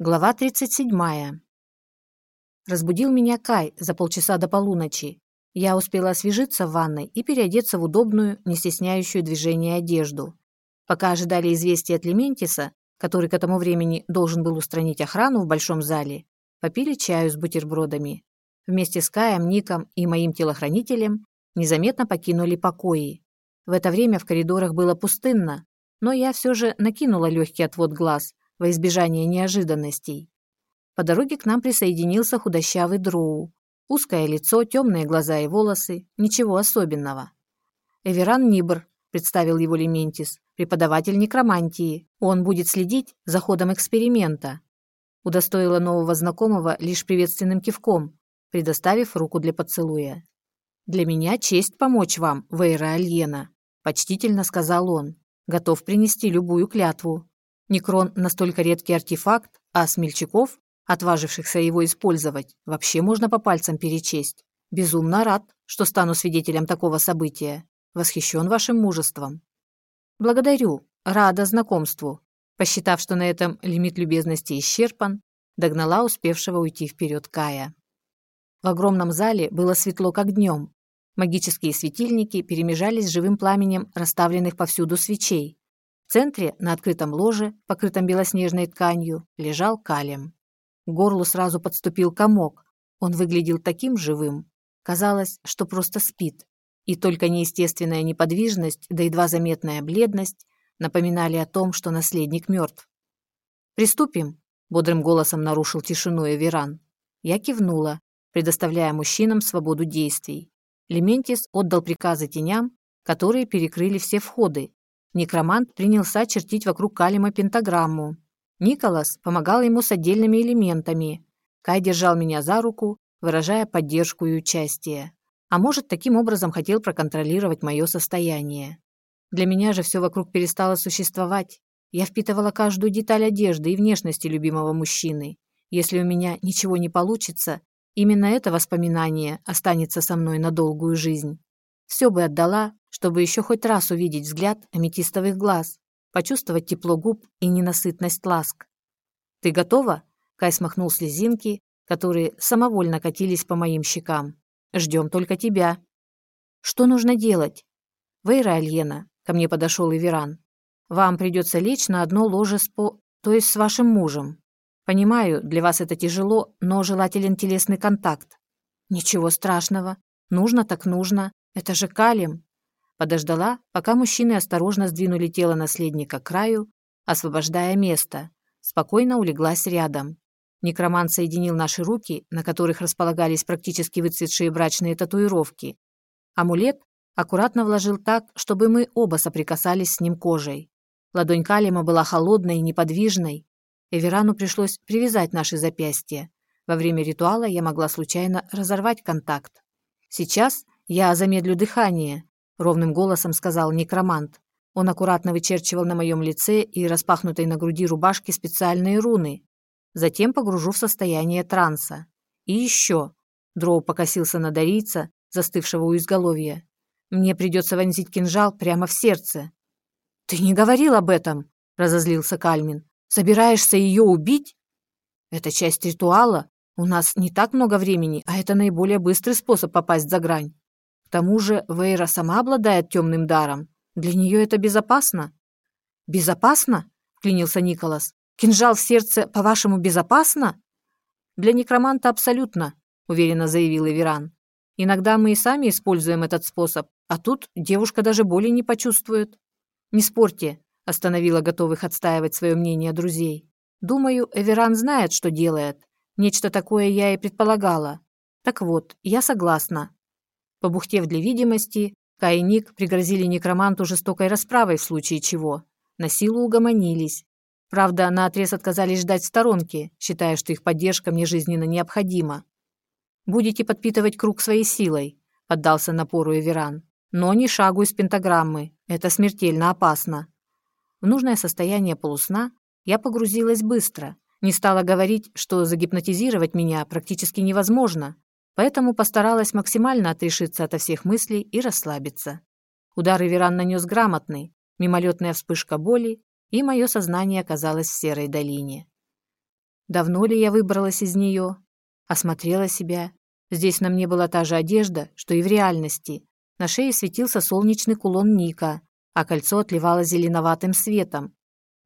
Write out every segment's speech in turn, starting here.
Глава 37. Разбудил меня Кай за полчаса до полуночи. Я успела освежиться в ванной и переодеться в удобную, не стесняющую движение одежду. Пока ожидали известия от Лементиса, который к этому времени должен был устранить охрану в большом зале, попили чаю с бутербродами. Вместе с Каем, Ником и моим телохранителем незаметно покинули покои. В это время в коридорах было пустынно, но я все же накинула легкий отвод глаз, во избежание неожиданностей. По дороге к нам присоединился худощавый дроу. Узкое лицо, темные глаза и волосы, ничего особенного. Эверан Нибр, представил его Лементис, преподаватель некромантии. Он будет следить за ходом эксперимента. Удостоила нового знакомого лишь приветственным кивком, предоставив руку для поцелуя. «Для меня честь помочь вам, Вейра Альена», – почтительно сказал он. «Готов принести любую клятву». Некрон настолько редкий артефакт, а смельчаков, отважившихся его использовать, вообще можно по пальцам перечесть. Безумно рад, что стану свидетелем такого события. Восхищен вашим мужеством. Благодарю, рада знакомству. Посчитав, что на этом лимит любезности исчерпан, догнала успевшего уйти вперед Кая. В огромном зале было светло, как днем. Магические светильники перемежались с живым пламенем расставленных повсюду свечей. В центре, на открытом ложе, покрытом белоснежной тканью, лежал калем. К горлу сразу подступил комок. Он выглядел таким живым. Казалось, что просто спит. И только неестественная неподвижность, да едва заметная бледность напоминали о том, что наследник мертв. «Приступим», — бодрым голосом нарушил тишину Эверан. Я кивнула, предоставляя мужчинам свободу действий. Лементис отдал приказы теням, которые перекрыли все входы, Некромант принялся чертить вокруг Калима пентаграмму. Николас помогал ему с отдельными элементами. Кай держал меня за руку, выражая поддержку и участие. А может, таким образом хотел проконтролировать мое состояние. Для меня же все вокруг перестало существовать. Я впитывала каждую деталь одежды и внешности любимого мужчины. Если у меня ничего не получится, именно это воспоминание останется со мной на долгую жизнь. Все бы отдала, чтобы еще хоть раз увидеть взгляд аметистовых глаз, почувствовать тепло губ и ненасытность ласк. «Ты готова?» Кай смахнул слезинки, которые самовольно катились по моим щекам. «Ждем только тебя». «Что нужно делать?» «Вейра Альена», — ко мне подошел Иверан. «Вам придется лечь на одно ложе с по... то есть с вашим мужем. Понимаю, для вас это тяжело, но желателен телесный контакт». «Ничего страшного. Нужно так нужно. Это же Калим. Подождала, пока мужчины осторожно сдвинули тело наследника к краю, освобождая место. Спокойно улеглась рядом. Некромант соединил наши руки, на которых располагались практически выцветшие брачные татуировки. Амулет аккуратно вложил так, чтобы мы оба соприкасались с ним кожей. Ладонь Калима была холодной и неподвижной. Эверану пришлось привязать наши запястья. Во время ритуала я могла случайно разорвать контакт. Сейчас я замедлю дыхание, ровным голосом сказал некромант. Он аккуратно вычерчивал на моем лице и распахнутой на груди рубашке специальные руны. Затем погружу в состояние транса. И еще. Дроу покосился на дарийца, застывшего у изголовья. Мне придется вонзить кинжал прямо в сердце. «Ты не говорил об этом!» – разозлился Кальмин. «Собираешься ее убить?» «Это часть ритуала. У нас не так много времени, а это наиболее быстрый способ попасть за грань. К тому же Вейра сама обладает темным даром. Для нее это безопасно». «Безопасно?» – клянился Николас. «Кинжал в сердце, по-вашему, безопасно?» «Для некроманта абсолютно», – уверенно заявил Эверан. «Иногда мы и сами используем этот способ, а тут девушка даже боли не почувствует». «Не спорьте», – остановила готовых отстаивать свое мнение друзей. «Думаю, Эверан знает, что делает. Нечто такое я и предполагала. Так вот, я согласна. Побухтев для видимости, Кай и Ник пригрозили некроманту жестокой расправой в случае чего. На силу угомонились. Правда, наотрез отказались ждать в сторонке, считая, что их поддержка мне жизненно необходима. «Будете подпитывать круг своей силой», — поддался напору Эверан. «Но не шагу из пентаграммы. Это смертельно опасно». В нужное состояние полусна я погрузилась быстро. Не стала говорить, что загипнотизировать меня практически невозможно, поэтому постаралась максимально отрешиться ото всех мыслей и расслабиться. Удар Иверан нанес грамотный, мимолетная вспышка боли, и мое сознание оказалось в серой долине. Давно ли я выбралась из нее? Осмотрела себя. Здесь на мне была та же одежда, что и в реальности. На шее светился солнечный кулон Ника, а кольцо отливало зеленоватым светом.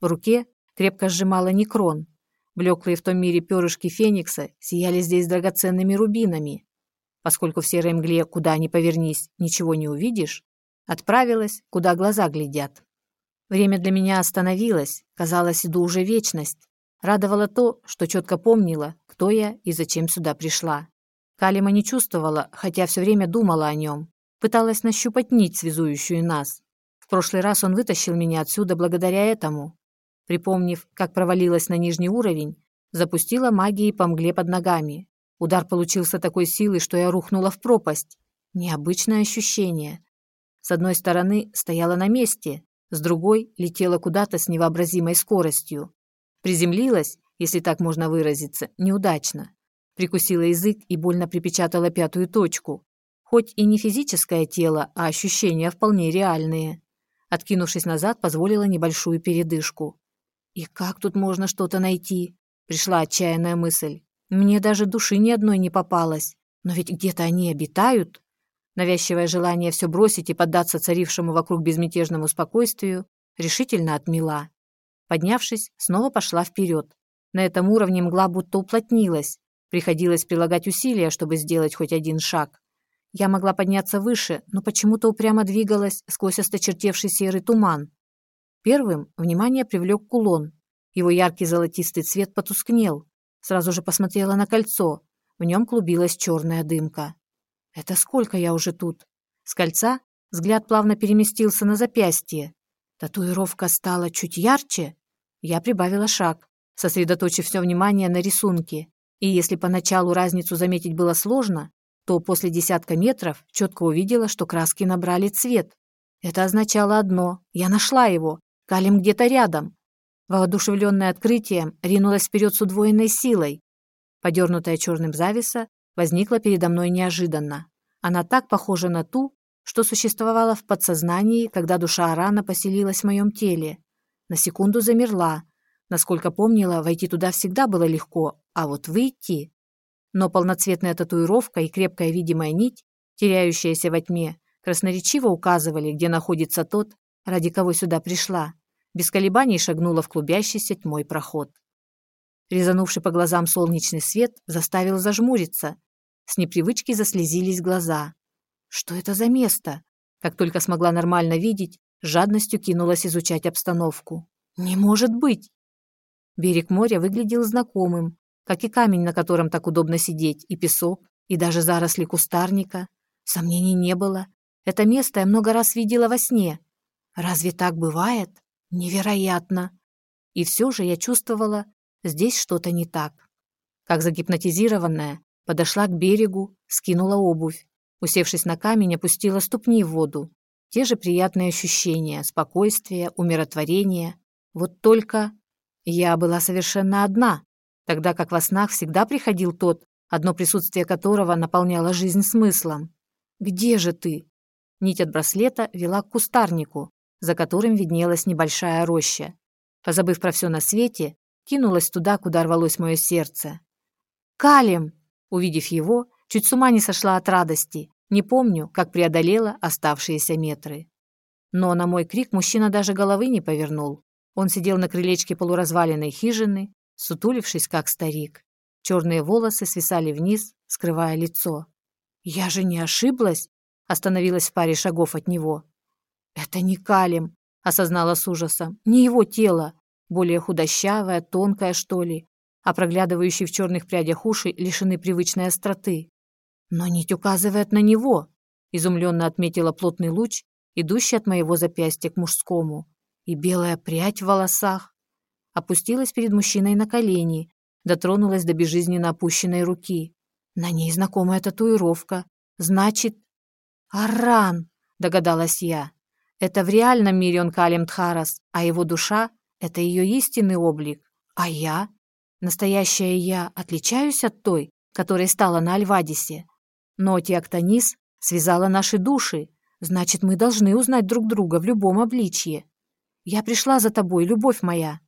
В руке крепко сжимала некрон. Блеклые в том мире перышки феникса сияли здесь драгоценными рубинами. Поскольку в серой мгле, куда ни повернись, ничего не увидишь, отправилась, куда глаза глядят. Время для меня остановилось, казалось, иду уже вечность. Радовало то, что четко помнила, кто я и зачем сюда пришла. Калима не чувствовала, хотя все время думала о нем. Пыталась нащупать нить, связующую нас. В прошлый раз он вытащил меня отсюда благодаря этому. Припомнив, как провалилась на нижний уровень, запустила магией по мгле под ногами. Удар получился такой силой, что я рухнула в пропасть. Необычное ощущение. С одной стороны, стояла на месте, с другой летела куда-то с невообразимой скоростью. Приземлилась, если так можно выразиться, неудачно. Прикусила язык и больно припечатала пятую точку. Хоть и не физическое тело, а ощущения вполне реальные. Откинувшись назад, позволила небольшую передышку. «И как тут можно что-то найти?» Пришла отчаянная мысль. «Мне даже души ни одной не попалось. Но ведь где-то они обитают». Навязчивое желание все бросить и поддаться царившему вокруг безмятежному спокойствию решительно отмела. Поднявшись, снова пошла вперед. На этом уровне мгла будто уплотнилась. Приходилось прилагать усилия, чтобы сделать хоть один шаг. Я могла подняться выше, но почему-то упрямо двигалась сквозь осточертевший серый туман. Первым внимание привлек кулон. Его яркий золотистый цвет потускнел. Сразу же посмотрела на кольцо. В нем клубилась черная дымка. Это сколько я уже тут? С кольца взгляд плавно переместился на запястье. Татуировка стала чуть ярче. Я прибавила шаг, сосредоточив все внимание на рисунке. И если поначалу разницу заметить было сложно, то после десятка метров четко увидела, что краски набрали цвет. Это означало одно – я нашла его, Калим где-то рядом. Воодушевленная открытием, ринулась вперед с удвоенной силой. Подернутая черным зависа возникла передо мной неожиданно. Она так похожа на ту, что существовала в подсознании, когда душа Арана поселилась в моем теле. На секунду замерла. Насколько помнила, войти туда всегда было легко, а вот выйти... Но полноцветная татуировка и крепкая видимая нить, теряющаяся во тьме, красноречиво указывали, где находится тот, ради кого сюда пришла. Без колебаний шагнула в клубящийся тьмой проход. Резанувший по глазам солнечный свет заставил зажмуриться. С непривычки заслезились глаза. Что это за место? Как только смогла нормально видеть, жадностью кинулась изучать обстановку. Не может быть! Берег моря выглядел знакомым, как и камень, на котором так удобно сидеть, и песок, и даже заросли кустарника. Сомнений не было. Это место я много раз видела во сне. Разве так бывает? Невероятно! И все же я чувствовала, Здесь что-то не так. Как загипнотизированная, подошла к берегу, скинула обувь. Усевшись на камень, опустила ступни в воду. Те же приятные ощущения, спокойствие, умиротворение. Вот только я была совершенно одна, тогда как во снах всегда приходил тот, одно присутствие которого наполняло жизнь смыслом. «Где же ты?» Нить от браслета вела к кустарнику, за которым виднелась небольшая роща. Позабыв про все на свете, кинулась туда, куда рвалось мое сердце. «Калим!» Увидев его, чуть с ума не сошла от радости. Не помню, как преодолела оставшиеся метры. Но на мой крик мужчина даже головы не повернул. Он сидел на крылечке полуразваленной хижины, сутулившись, как старик. Черные волосы свисали вниз, скрывая лицо. «Я же не ошиблась?» Остановилась в паре шагов от него. «Это не Калим», — осознала с ужасом. «Не его тело более худощавая, тонкая, что ли, а проглядывающие в черных прядях уши лишены привычной остроты. Но нить указывает на него, изумленно отметила плотный луч, идущий от моего запястья к мужскому, и белая прядь в волосах. Опустилась перед мужчиной на колени, дотронулась до безжизненно опущенной руки. На ней знакомая татуировка. Значит, Аран, догадалась я. Это в реальном мире он Калим Тхарас, а его душа это ее истинный облик. А я? Настоящая я отличаюсь от той, которая стала на Альвадисе. Но Теоктонис связала наши души. Значит, мы должны узнать друг друга в любом обличье. Я пришла за тобой, любовь моя.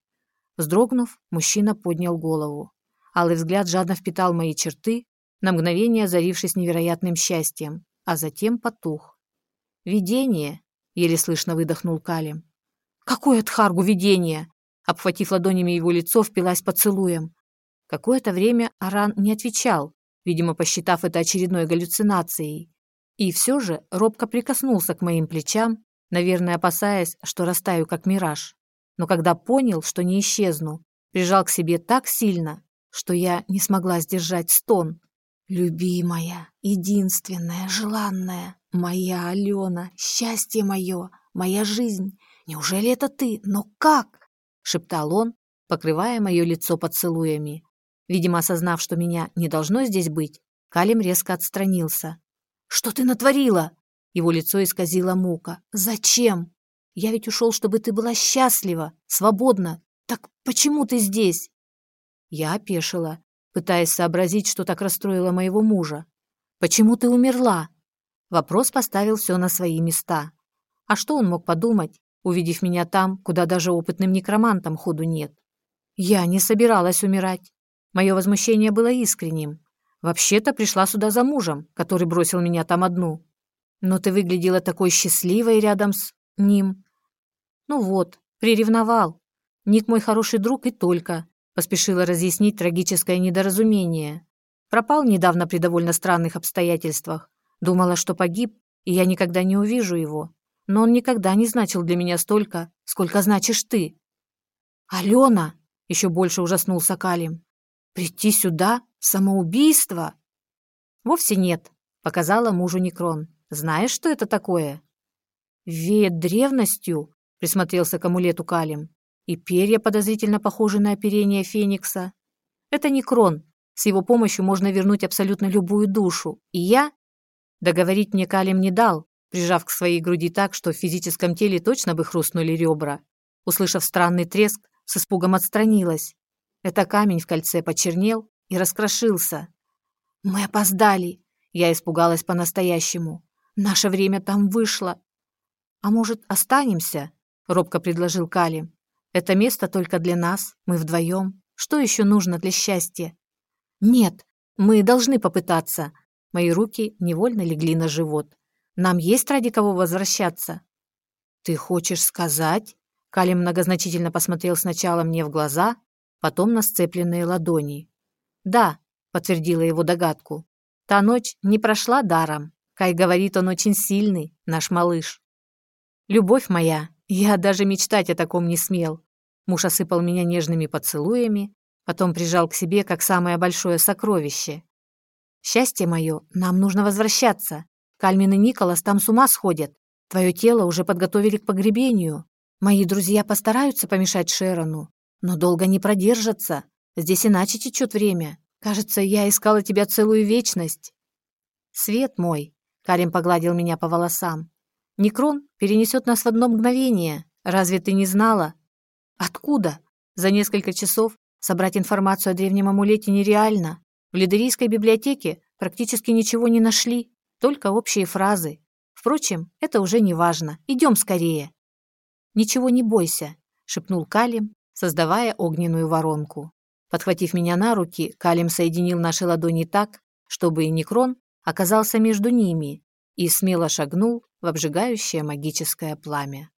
Вздрогнув, мужчина поднял голову. Алый взгляд жадно впитал мои черты, на мгновение озарившись невероятным счастьем, а затем потух. «Видение!» — еле слышно выдохнул Калим. «Какое Тхаргу видение!» Обхватив ладонями его лицо, впилась поцелуем. Какое-то время Аран не отвечал, видимо, посчитав это очередной галлюцинацией. И все же робко прикоснулся к моим плечам, наверное, опасаясь, что растаю как мираж. Но когда понял, что не исчезну, прижал к себе так сильно, что я не смогла сдержать стон. «Любимая, единственная, желанная, моя Алена, счастье мое, моя жизнь. Неужели это ты? Но как?» — шептал он, покрывая мое лицо поцелуями. Видимо, осознав, что меня не должно здесь быть, Калим резко отстранился. «Что ты натворила?» Его лицо исказило мука. «Зачем? Я ведь ушел, чтобы ты была счастлива, свободна. Так почему ты здесь?» Я опешила, пытаясь сообразить, что так расстроило моего мужа. «Почему ты умерла?» Вопрос поставил все на свои места. А что он мог подумать, увидев меня там, куда даже опытным некромантам ходу нет? Я не собиралась умирать. Мое возмущение было искренним. Вообще-то пришла сюда за мужем, который бросил меня там одну. Но ты выглядела такой счастливой рядом с ним. Ну вот, приревновал. Ник мой хороший друг и только. Поспешила разъяснить трагическое недоразумение. Пропал недавно при довольно странных обстоятельствах. Думала, что погиб, и я никогда не увижу его. Но он никогда не значил для меня столько, сколько значишь ты. «Алена!» — еще больше ужаснулся Калим. «Прийти сюда? Самоубийство?» «Вовсе нет», — показала мужу Некрон. «Знаешь, что это такое?» «Веет древностью», — присмотрелся к амулету Калим. «И перья подозрительно похожи на оперение Феникса. Это Некрон. С его помощью можно вернуть абсолютно любую душу. И я...» Договорить мне Калим не дал, прижав к своей груди так, что в физическом теле точно бы хрустнули ребра. Услышав странный треск, с испугом отстранилась. Это камень в кольце почернел и раскрошился. «Мы опоздали!» Я испугалась по-настоящему. «Наше время там вышло!» «А может, останемся?» — робко предложил Кали. «Это место только для нас, мы вдвоем. Что еще нужно для счастья?» «Нет, мы должны попытаться». Мои руки невольно легли на живот. «Нам есть ради кого возвращаться?» «Ты хочешь сказать?» Кали многозначительно посмотрел сначала мне в глаза, потом на сцепленные ладони. «Да», — подтвердила его догадку, — «та ночь не прошла даром. Кай говорит, он очень сильный, наш малыш». «Любовь моя, я даже мечтать о таком не смел». Муж осыпал меня нежными поцелуями, потом прижал к себе как самое большое сокровище. «Счастье мое, нам нужно возвращаться. Кальмин и Николас там с ума сходят. Твое тело уже подготовили к погребению. Мои друзья постараются помешать Шерону, но долго не продержатся. Здесь иначе течет время. Кажется, я искала тебя целую вечность. Свет мой, Карим погладил меня по волосам. Некрон перенесет нас в одно мгновение. Разве ты не знала? Откуда? За несколько часов собрать информацию о древнем амулете нереально. В Лидерийской библиотеке практически ничего не нашли, только общие фразы. Впрочем, это уже не важно. Идем скорее. Ничего не бойся, шепнул Калим, создавая огненную воронку. Подхватив меня на руки, Калим соединил наши ладони так, чтобы Некрон оказался между ними и смело шагнул в обжигающее магическое пламя.